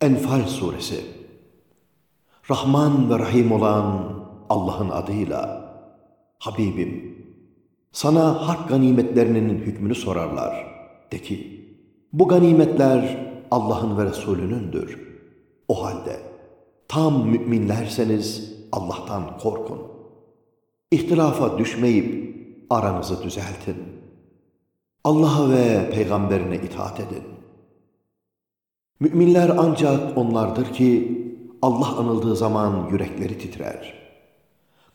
Enfal Suresi Rahman ve Rahim olan Allah'ın adıyla Habibim sana harp ganimetlerinin hükmünü sorarlar. De ki bu ganimetler Allah'ın ve Resulünündür. O halde tam müminlerseniz Allah'tan korkun. İhtilafa düşmeyip aranızı düzeltin. Allah'a ve peygamberine itaat edin. Müminler ancak onlardır ki Allah anıldığı zaman yürekleri titrer.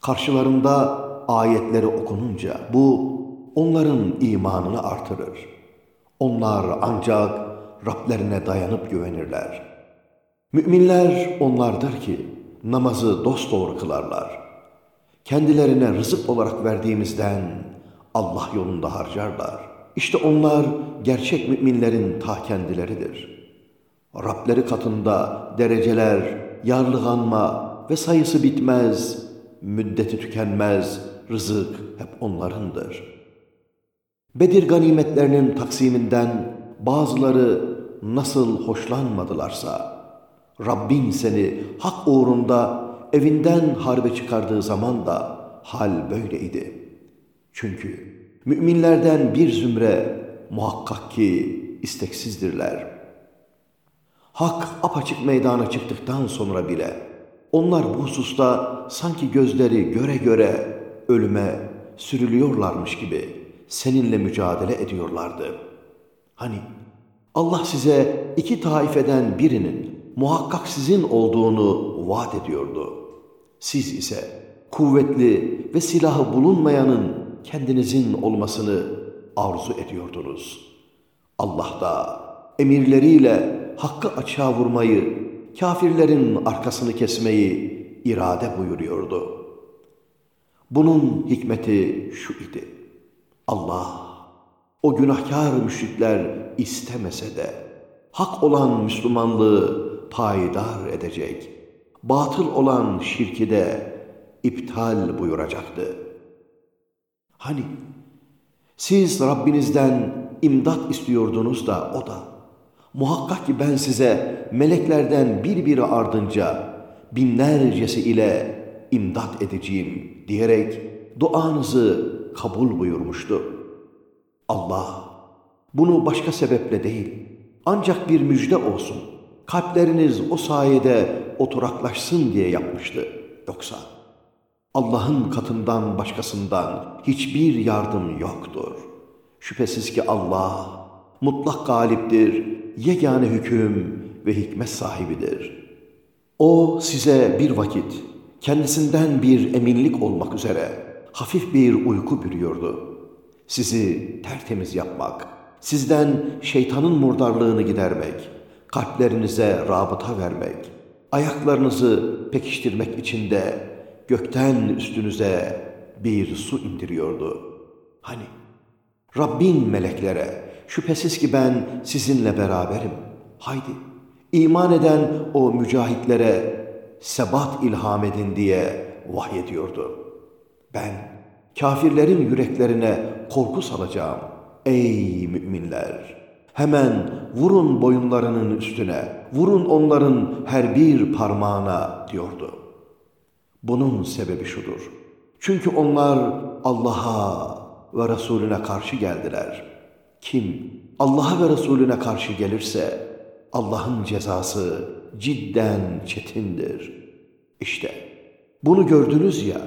Karşılarında ayetleri okununca bu onların imanını artırır. Onlar ancak Rablerine dayanıp güvenirler. Müminler onlardır ki namazı dosdoğru kılarlar. Kendilerine rızık olarak verdiğimizden Allah yolunda harcarlar. İşte onlar gerçek müminlerin ta kendileridir. Rableri katında dereceler, yarlıganma ve sayısı bitmez, müddeti tükenmez, rızık hep onlarındır. Bedir ganimetlerinin taksiminden bazıları nasıl hoşlanmadılarsa, Rabbin seni hak uğrunda evinden harbe çıkardığı zaman da hal böyleydi. Çünkü müminlerden bir zümre muhakkak ki isteksizdirler. Hak apaçık meydana çıktıktan sonra bile onlar bu hususta sanki gözleri göre göre ölüme sürülüyorlarmış gibi seninle mücadele ediyorlardı. Hani Allah size iki taifeden birinin muhakkak sizin olduğunu vaat ediyordu. Siz ise kuvvetli ve silahı bulunmayanın kendinizin olmasını arzu ediyordunuz. Allah da emirleriyle hakkı açığa vurmayı, kafirlerin arkasını kesmeyi irade buyuruyordu. Bunun hikmeti şu idi. Allah o günahkar müşrikler istemese de hak olan Müslümanlığı payidar edecek, batıl olan şirki de iptal buyuracaktı. Hani siz Rabbinizden imdat istiyordunuz da o da muhakkak ki ben size meleklerden bir biri ardınca binlercesi ile imdat edeceğim diyerek duanızı kabul buyurmuştu. Allah bunu başka sebeple değil ancak bir müjde olsun. Kalpleriniz o sayede oturaklaşsın diye yapmıştı. Yoksa Allah'ın katından başkasından hiçbir yardım yoktur. Şüphesiz ki Allah mutlak galiptir, yegane hüküm ve hikmet sahibidir. O size bir vakit kendisinden bir eminlik olmak üzere hafif bir uyku bürüyordu. Sizi tertemiz yapmak, sizden şeytanın murdarlığını gidermek, kalplerinize rabıta vermek, ayaklarınızı pekiştirmek için de gökten üstünüze bir su indiriyordu. Hani Rabbin meleklere şüphesiz ki ben sizinle beraberim. Haydi iman eden o mücahitlere sebat ilham edin diye vahyediyordu. Ben kafirlerin yüreklerine korku salacağım. Ey müminler! Hemen vurun boyunlarının üstüne, vurun onların her bir parmağına diyordu. Bunun sebebi şudur. Çünkü onlar Allah'a ve Resulüne karşı geldiler. Kim Allah'a ve Resulüne karşı gelirse Allah'ın cezası cidden çetindir. İşte bunu gördünüz ya,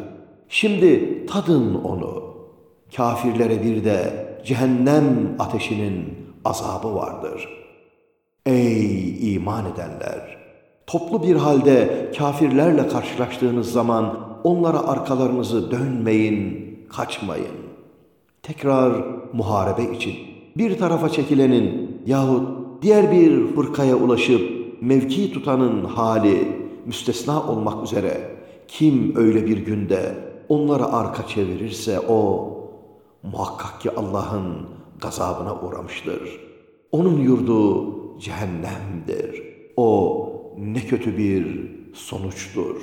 şimdi tadın onu. Kafirlere bir de cehennem ateşinin azabı vardır. Ey iman edenler! Toplu bir halde kafirlerle karşılaştığınız zaman onlara arkalarınızı dönmeyin, kaçmayın. Tekrar muharebe için bir tarafa çekilenin yahut diğer bir fırkaya ulaşıp mevki tutanın hali müstesna olmak üzere kim öyle bir günde onlara arka çevirirse o muhakkak ki Allah'ın gazabına uğramıştır. Onun yurdu cehennemdir. O ne kötü bir sonuçtur.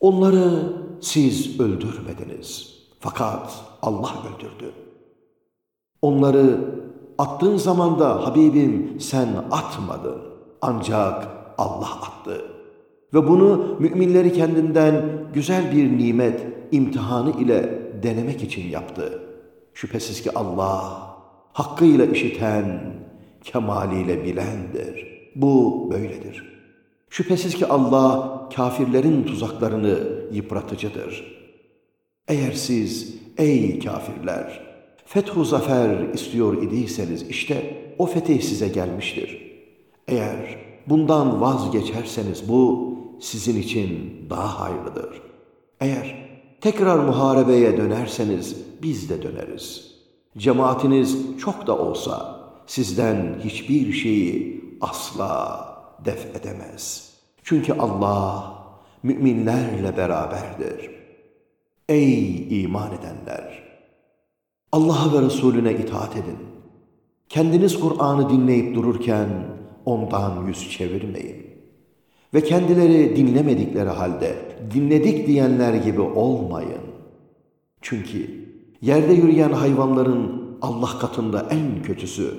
Onları siz öldürmediniz. Fakat Allah öldürdü. Onları attığın zaman da Habibim sen atmadın. ancak Allah attı. Ve bunu müminleri kendinden güzel bir nimet, imtihanı ile denemek için yaptı. Şüphesiz ki Allah hakkıyla işiten, kemaliyle bilendir. Bu böyledir. Şüphesiz ki Allah kafirlerin tuzaklarını yıpratıcıdır. Eğer siz ey kafirler fethu zafer istiyor idiyseniz işte o fetih size gelmiştir. Eğer bundan vazgeçerseniz bu sizin için daha hayırlıdır. Eğer tekrar muharebeye dönerseniz biz de döneriz. Cemaatiniz çok da olsa sizden hiçbir şeyi asla def edemez. Çünkü Allah müminlerle beraberdir. Ey iman edenler! Allah'a ve Resulüne itaat edin. Kendiniz Kur'an'ı dinleyip dururken ondan yüz çevirmeyin. Ve kendileri dinlemedikleri halde dinledik diyenler gibi olmayın. Çünkü yerde yürüyen hayvanların Allah katında en kötüsü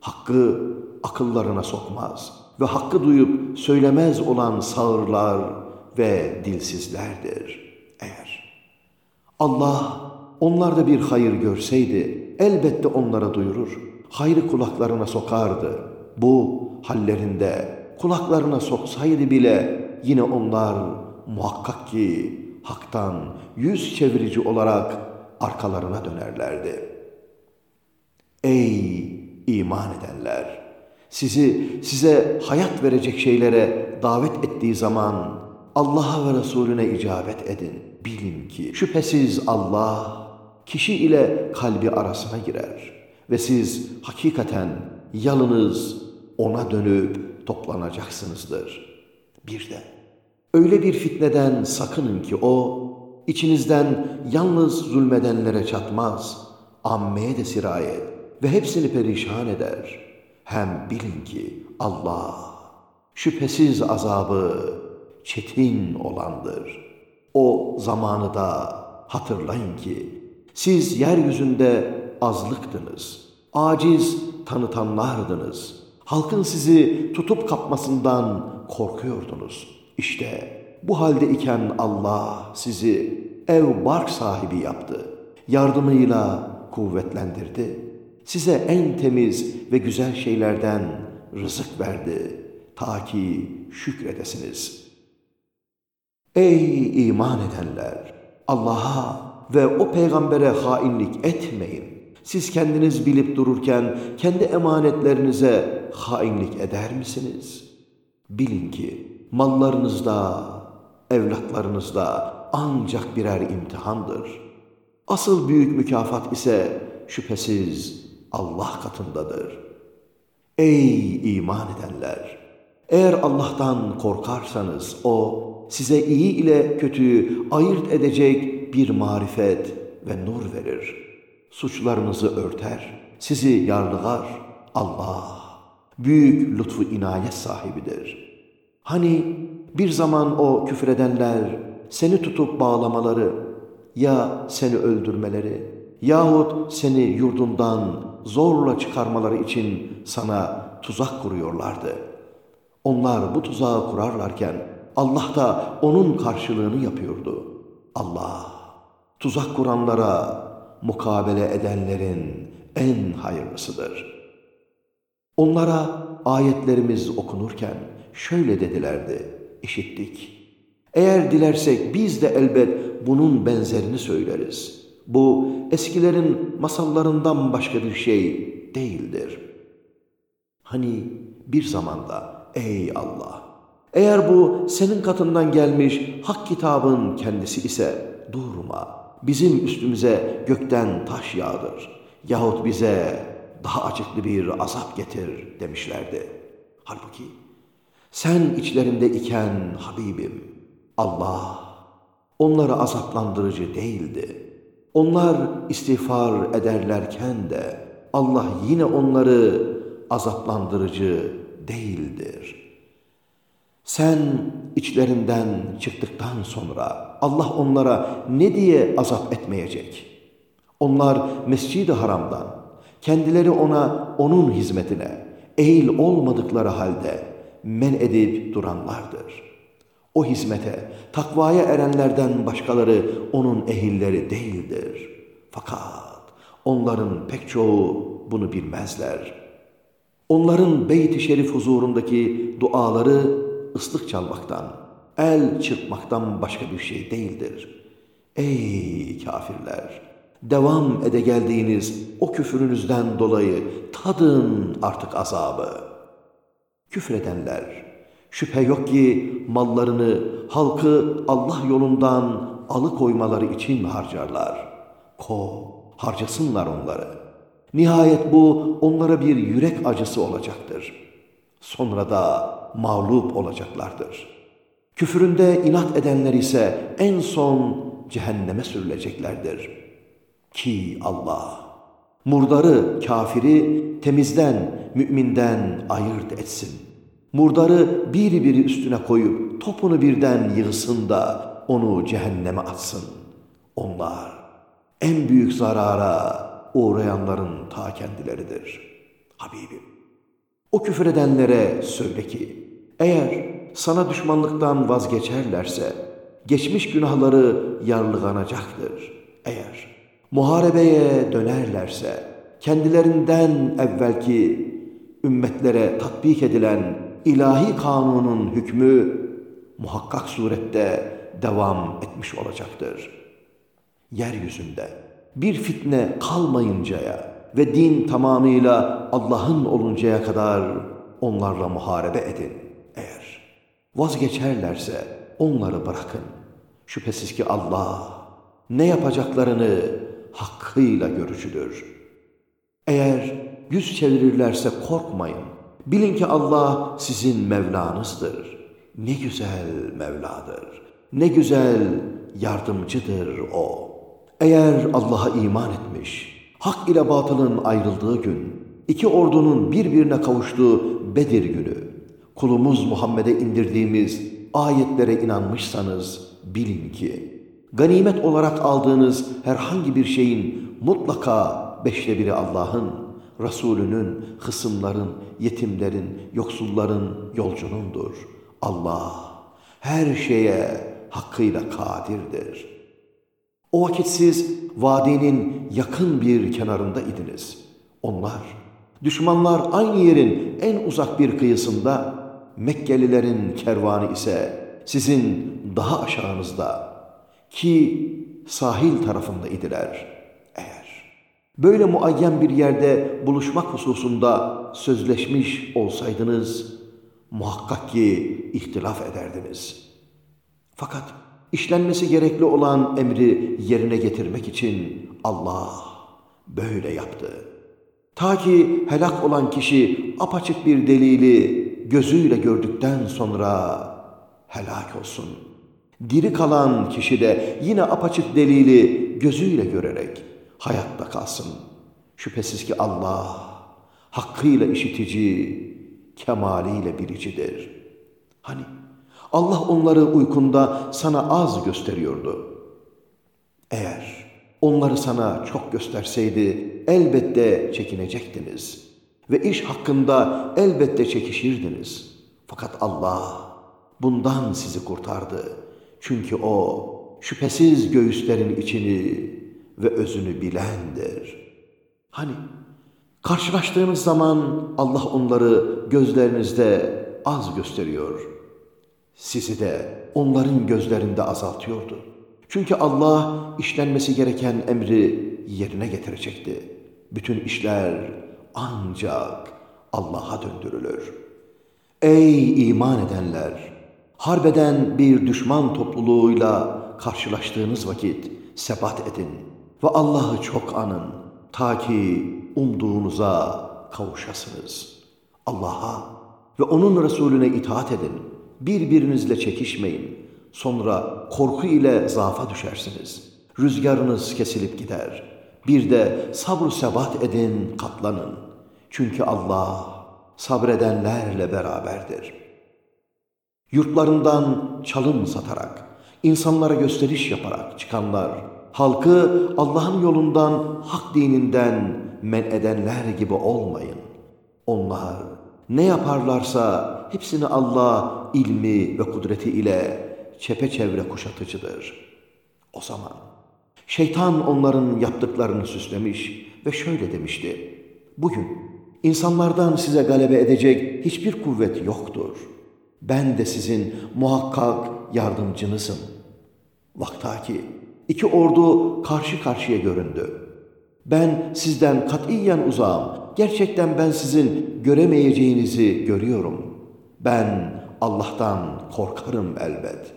hakkı akıllarına sokmaz ve hakkı duyup söylemez olan sağırlar ve dilsizlerdir eğer. Allah onlarda bir hayır görseydi elbette onlara duyurur. Hayrı kulaklarına sokardı. Bu hallerinde kulaklarına soksaydı bile yine onlar muhakkak ki haktan yüz çevirici olarak arkalarına dönerlerdi. Ey iman edenler! Sizi size hayat verecek şeylere davet ettiği zaman Allah'a ve Resulüne icabet edin. Bilin ki şüphesiz Allah kişi ile kalbi arasına girer ve siz hakikaten yalınız ona dönüp toplanacaksınızdır. Bir de öyle bir fitneden sakının ki o içinizden yalnız zulmedenlere çatmaz, ammeye de sirayet ve hepsini perişan eder. Hem bilin ki Allah şüphesiz azabı çetin olandır. O zamanı da hatırlayın ki siz yeryüzünde azlıktınız, aciz tanıtanlardınız. Halkın sizi tutup kapmasından korkuyordunuz. İşte bu halde iken Allah sizi ev bark sahibi yaptı. Yardımıyla kuvvetlendirdi. Size en temiz ve güzel şeylerden rızık verdi. Ta ki şükredesiniz. Ey iman edenler! Allah'a ve o peygambere hainlik etmeyin. Siz kendiniz bilip dururken kendi emanetlerinize hainlik eder misiniz? Bilin ki mallarınızda, evlatlarınızda ancak birer imtihandır. Asıl büyük mükafat ise şüphesiz Allah katındadır. Ey iman edenler! Eğer Allah'tan korkarsanız O size iyi ile kötüyü ayırt edecek bir marifet ve nur verir. Suçlarınızı örter, sizi yarlıgar. Allah büyük lütfu inayet sahibidir. Hani bir zaman o küfredenler seni tutup bağlamaları ya seni öldürmeleri yahut seni yurdundan zorla çıkarmaları için sana tuzak kuruyorlardı. Onlar bu tuzağı kurarlarken Allah da onun karşılığını yapıyordu. Allah tuzak kuranlara mukabele edenlerin en hayırlısıdır. Onlara ayetlerimiz okunurken şöyle dedilerdi, işittik. Eğer dilersek biz de elbet bunun benzerini söyleriz. Bu eskilerin masallarından başka bir şey değildir. Hani bir zamanda ey Allah! Eğer bu senin katından gelmiş hak kitabın kendisi ise durma. Bizim üstümüze gökten taş yağdır. Yahut bize daha acıklı bir azap getir demişlerdi. Halbuki sen içlerinde iken Habibim Allah onları azaplandırıcı değildi. Onlar istiğfar ederlerken de Allah yine onları azaplandırıcı değildir. Sen içlerinden çıktıktan sonra Allah onlara ne diye azap etmeyecek? Onlar mescid-i haramdan, kendileri ona onun hizmetine eğil olmadıkları halde men edip duranlardır. O hizmete, takvaya erenlerden başkaları onun ehilleri değildir. Fakat onların pek çoğu bunu bilmezler. Onların Beyt-i Şerif huzurundaki duaları ıslık çalmaktan, el çırpmaktan başka bir şey değildir. Ey kafirler! Devam ede geldiğiniz o küfrünüzden dolayı tadın artık azabı. Küfredenler, şüphe yok ki mallarını halkı Allah yolundan alıkoymaları için harcarlar. Ko, harcasınlar onları. Nihayet bu onlara bir yürek acısı olacaktır. Sonra da mağlup olacaklardır. Küfründe inat edenler ise en son cehenneme sürüleceklerdir. Ki Allah murdarı, kafiri temizden, müminden ayırt etsin. Murdarı bir biri üstüne koyup topunu birden yığsın da onu cehenneme atsın. Onlar en büyük zarara uğrayanların ta kendileridir. Habibim, o küfür edenlere söyle ki, eğer sana düşmanlıktan vazgeçerlerse, geçmiş günahları yarlığanacaktır. Eğer muharebeye dönerlerse, kendilerinden evvelki ümmetlere tatbik edilen ilahi kanunun hükmü muhakkak surette devam etmiş olacaktır. Yeryüzünde bir fitne kalmayıncaya ve din tamamıyla Allah'ın oluncaya kadar onlarla muharebe edin. Vazgeçerlerse onları bırakın. Şüphesiz ki Allah ne yapacaklarını hakkıyla görücüdür. Eğer yüz çevirirlerse korkmayın. Bilin ki Allah sizin Mevlanızdır. Ne güzel Mevladır. Ne güzel yardımcıdır O. Eğer Allah'a iman etmiş, hak ile batılın ayrıldığı gün, iki ordunun birbirine kavuştuğu Bedir günü, kulumuz Muhammed'e indirdiğimiz ayetlere inanmışsanız bilin ki, ganimet olarak aldığınız herhangi bir şeyin mutlaka beşte biri Allah'ın, Resulünün, hısımların, yetimlerin, yoksulların, yolcunundur. Allah her şeye hakkıyla kadirdir. O vakit siz vadinin yakın bir kenarında idiniz. Onlar, düşmanlar aynı yerin en uzak bir kıyısında, Mekkelilerin kervanı ise sizin daha aşağınızda ki sahil tarafında idiler. Eğer böyle muayyen bir yerde buluşmak hususunda sözleşmiş olsaydınız, muhakkak ki ihtilaf ederdiniz. Fakat işlenmesi gerekli olan emri yerine getirmek için Allah böyle yaptı. Ta ki helak olan kişi apaçık bir delili gözüyle gördükten sonra helak olsun. Diri kalan kişi de yine apaçık delili gözüyle görerek hayatta kalsın. Şüphesiz ki Allah hakkıyla işitici, kemaliyle bilicidir. Hani Allah onları uykunda sana az gösteriyordu. Eğer onları sana çok gösterseydi elbette çekinecektiniz ve iş hakkında elbette çekişirdiniz. Fakat Allah bundan sizi kurtardı. Çünkü O şüphesiz göğüslerin içini ve özünü bilendir. Hani karşılaştığınız zaman Allah onları gözlerinizde az gösteriyor. Sizi de onların gözlerinde azaltıyordu. Çünkü Allah işlenmesi gereken emri yerine getirecekti. Bütün işler ancak Allah'a döndürülür. Ey iman edenler! Harbeden bir düşman topluluğuyla karşılaştığınız vakit sebat edin ve Allah'ı çok anın ta ki umduğunuza kavuşasınız. Allah'a ve onun Resulüne itaat edin. Birbirinizle çekişmeyin. Sonra korku ile zaafa düşersiniz. Rüzgarınız kesilip gider. Bir de sabr sebat edin, katlanın. Çünkü Allah sabredenlerle beraberdir. Yurtlarından çalım satarak, insanlara gösteriş yaparak çıkanlar, halkı Allah'ın yolundan, hak dininden men edenler gibi olmayın. Onlar Ne yaparlarsa hepsini Allah ilmi ve kudreti ile çepeçevre kuşatıcıdır. O zaman şeytan onların yaptıklarını süslemiş ve şöyle demişti. Bugün insanlardan size galebe edecek hiçbir kuvvet yoktur. Ben de sizin muhakkak yardımcınızım. Vaktaki iki ordu karşı karşıya göründü. Ben sizden katiyen uzağım. Gerçekten ben sizin göremeyeceğinizi görüyorum. Ben Allah'tan korkarım elbet.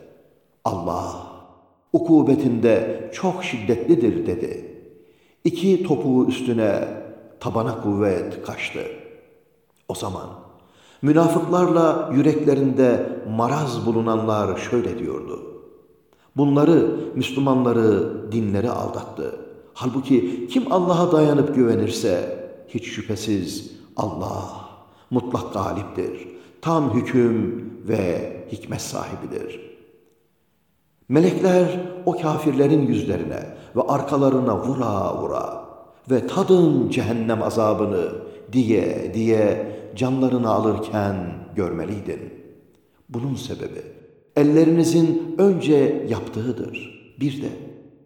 Allah ukubetinde çok şiddetlidir dedi. İki topuğu üstüne tabana kuvvet kaçtı. O zaman münafıklarla yüreklerinde maraz bulunanlar şöyle diyordu. Bunları, Müslümanları, dinleri aldattı. Halbuki kim Allah'a dayanıp güvenirse hiç şüphesiz Allah mutlak galiptir. Tam hüküm ve hikmet sahibidir. Melekler o kafirlerin yüzlerine ve arkalarına vura vura ve tadın cehennem azabını diye diye canlarını alırken görmeliydin. Bunun sebebi ellerinizin önce yaptığıdır. Bir de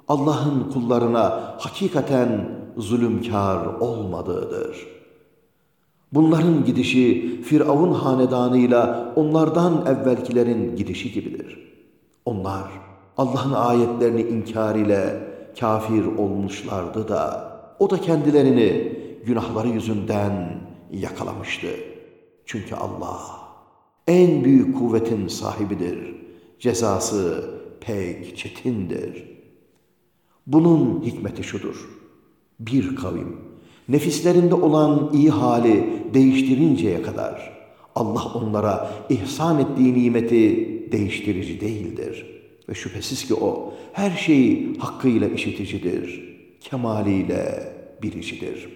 Allah'ın kullarına hakikaten zulümkar olmadığıdır. Bunların gidişi Firavun hanedanıyla onlardan evvelkilerin gidişi gibidir. Onlar Allah'ın ayetlerini inkar ile kafir olmuşlardı da o da kendilerini günahları yüzünden yakalamıştı. Çünkü Allah en büyük kuvvetin sahibidir. Cezası pek çetindir. Bunun hikmeti şudur. Bir kavim nefislerinde olan iyi hali değiştirinceye kadar Allah onlara ihsan ettiği nimeti değiştirici değildir. Ve şüphesiz ki o her şeyi hakkıyla işiticidir, kemaliyle biricidir.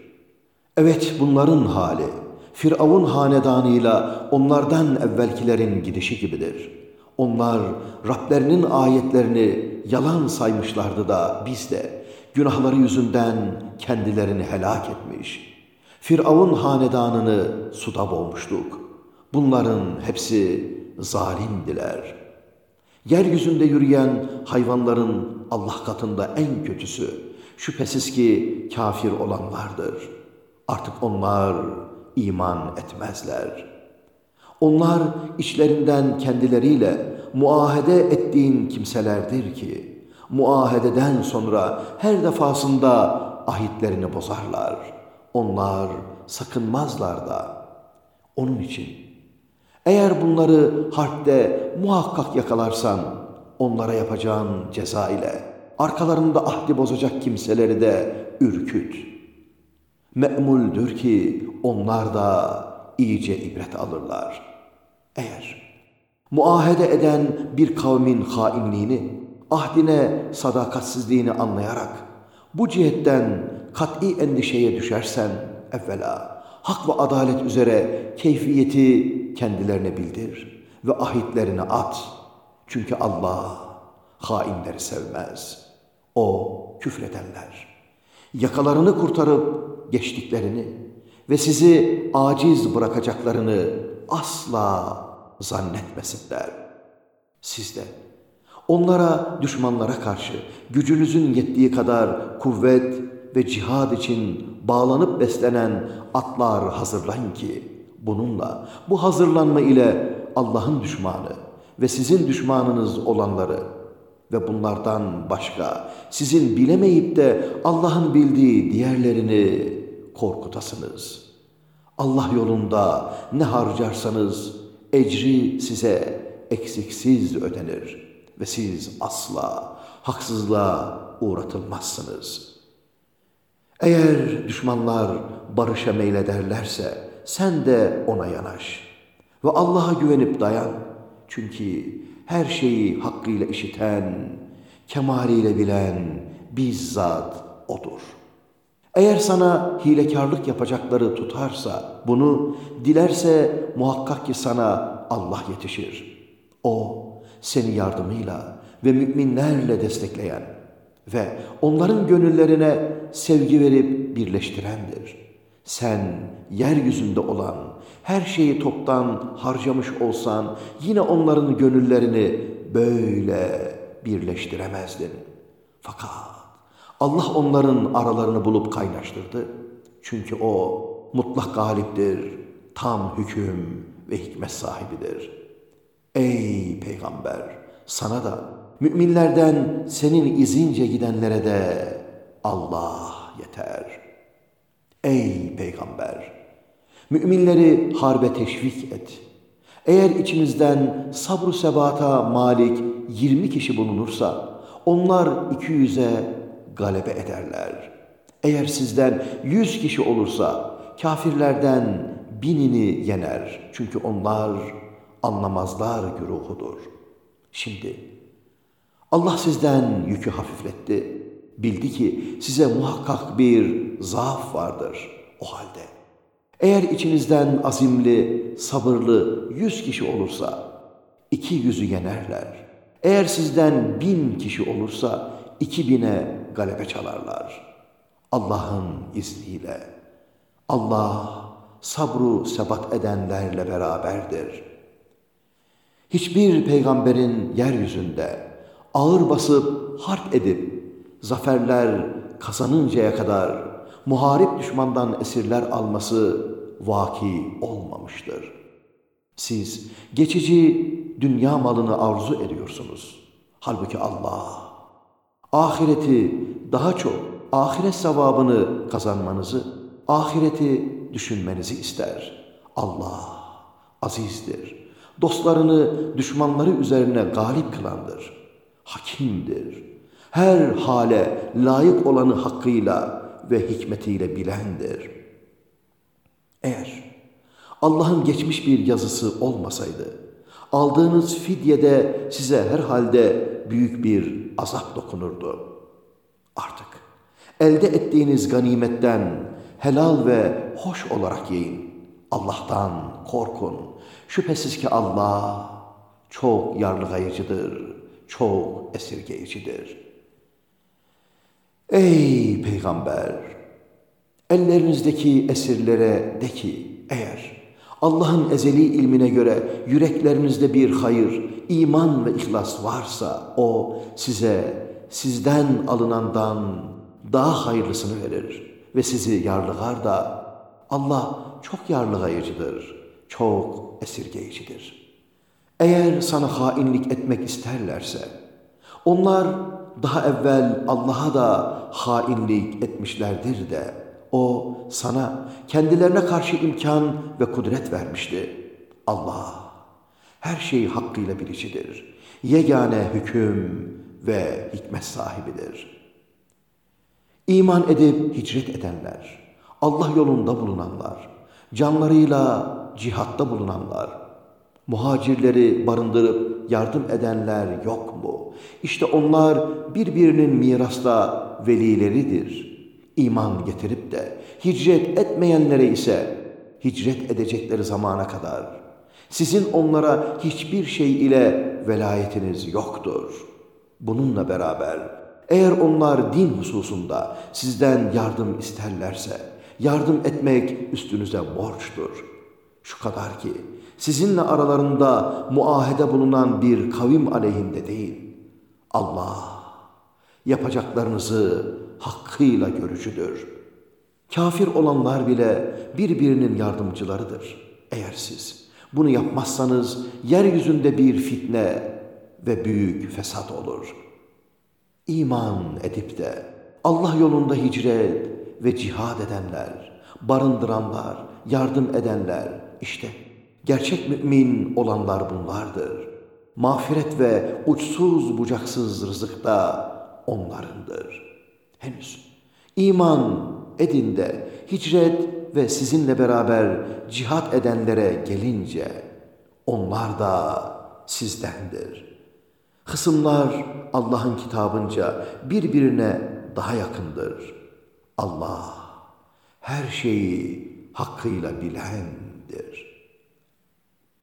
Evet bunların hali, Firavun hanedanıyla onlardan evvelkilerin gidişi gibidir. Onlar Rablerinin ayetlerini yalan saymışlardı da biz de günahları yüzünden kendilerini helak etmiş. Firavun hanedanını suda boğmuştuk. Bunların hepsi zalimdiler. Yeryüzünde yürüyen hayvanların Allah katında en kötüsü şüphesiz ki kafir olanlardır. Artık onlar iman etmezler. Onlar içlerinden kendileriyle muahede ettiğin kimselerdir ki, muahededen sonra her defasında ahitlerini bozarlar. Onlar sakınmazlar da. Onun için eğer bunları harpte muhakkak yakalarsan onlara yapacağın ceza ile arkalarında ahdi bozacak kimseleri de ürküt. Me'muldür ki onlar da iyice ibret alırlar. Eğer muahede eden bir kavmin hainliğini, ahdine sadakatsizliğini anlayarak bu cihetten kat'i endişeye düşersen evvela hak ve adalet üzere keyfiyeti kendilerine bildir ve ahitlerini at. Çünkü Allah hainleri sevmez. O küfredenler. Yakalarını kurtarıp geçtiklerini ve sizi aciz bırakacaklarını asla zannetmesinler. Siz de onlara, düşmanlara karşı gücünüzün yettiği kadar kuvvet ve cihad için bağlanıp beslenen atlar hazırlayın ki bununla, bu hazırlanma ile Allah'ın düşmanı ve sizin düşmanınız olanları ve bunlardan başka sizin bilemeyip de Allah'ın bildiği diğerlerini korkutasınız. Allah yolunda ne harcarsanız ecri size eksiksiz ödenir ve siz asla haksızlığa uğratılmazsınız. Eğer düşmanlar barışa meylederlerse sen de ona yanaş ve Allah'a güvenip dayan. Çünkü her şeyi hakkıyla işiten, kemaliyle bilen bizzat O'dur. Eğer sana hilekarlık yapacakları tutarsa, bunu dilerse muhakkak ki sana Allah yetişir. O, seni yardımıyla ve müminlerle destekleyen ve onların gönüllerine sevgi verip birleştirendir. Sen yeryüzünde olan her şeyi toptan harcamış olsan yine onların gönüllerini böyle birleştiremezdin. Fakat Allah onların aralarını bulup kaynaştırdı. Çünkü o mutlak galiptir, tam hüküm ve hikmet sahibidir. Ey peygamber sana da müminlerden senin izince gidenlere de Allah yeter. Ey peygamber müminleri harbe teşvik et. Eğer içimizden sabru sebata malik 20 kişi bulunursa onlar 200'e galebe ederler. Eğer sizden 100 kişi olursa kafirlerden binini yener. Çünkü onlar anlamazlar güruhudur. Şimdi Allah sizden yükü hafifletti. Bildi ki size muhakkak bir zaaf vardır o halde. Eğer içinizden azimli, sabırlı yüz kişi olursa iki yüzü yenerler. Eğer sizden bin kişi olursa iki bine galebe çalarlar. Allah'ın izniyle. Allah sabru sebat edenlerle beraberdir. Hiçbir peygamberin yeryüzünde ağır basıp harp edip zaferler kazanıncaya kadar muharip düşmandan esirler alması vaki olmamıştır. Siz geçici dünya malını arzu ediyorsunuz. Halbuki Allah ahireti daha çok ahiret sevabını kazanmanızı, ahireti düşünmenizi ister. Allah azizdir. Dostlarını düşmanları üzerine galip kılandır. Hakimdir. Her hale layık olanı hakkıyla ve hikmetiyle bilendir. Eğer Allah'ın geçmiş bir yazısı olmasaydı, aldığınız fidyede size herhalde büyük bir azap dokunurdu. Artık elde ettiğiniz ganimetten helal ve hoş olarak yiyin. Allah'tan korkun. Şüphesiz ki Allah çok yarlıgayıcıdır, çok esirgeyicidir. Ey Peygamber! Ellerinizdeki esirlere de ki, eğer Allah'ın ezeli ilmine göre yüreklerinizde bir hayır, iman ve ihlas varsa O size sizden alınandan daha hayırlısını verir ve sizi yarlıgar da Allah çok yarlıgayıcıdır, çok esirgeyicidir. Eğer sana hainlik etmek isterlerse, onlar daha evvel Allah'a da hainlik etmişlerdir de, O sana kendilerine karşı imkan ve kudret vermişti. Allah her şeyi hakkıyla bilicidir. Yegane hüküm ve hikmet sahibidir. İman edip hicret edenler, Allah yolunda bulunanlar, canlarıyla cihatta bulunanlar, muhacirleri barındırıp yardım edenler yok mu? İşte onlar birbirinin mirasta velileridir. İman getirip de hicret etmeyenlere ise hicret edecekleri zamana kadar sizin onlara hiçbir şey ile velayetiniz yoktur. Bununla beraber eğer onlar din hususunda sizden yardım isterlerse yardım etmek üstünüze borçtur. Şu kadar ki sizinle aralarında muahede bulunan bir kavim aleyhinde değil. Allah yapacaklarınızı hakkıyla görücüdür. Kafir olanlar bile birbirinin yardımcılarıdır. Eğer siz bunu yapmazsanız yeryüzünde bir fitne ve büyük fesat olur. İman edip de Allah yolunda hicret ve cihad edenler, barındıranlar, yardım edenler işte gerçek mümin olanlar bunlardır. Mağfiret ve uçsuz bucaksız rızık da onlarındır. Henüz iman edin de hicret ve sizinle beraber cihat edenlere gelince onlar da sizdendir. Kısımlar Allah'ın kitabınca birbirine daha yakındır. Allah her şeyi hakkıyla bilendir.''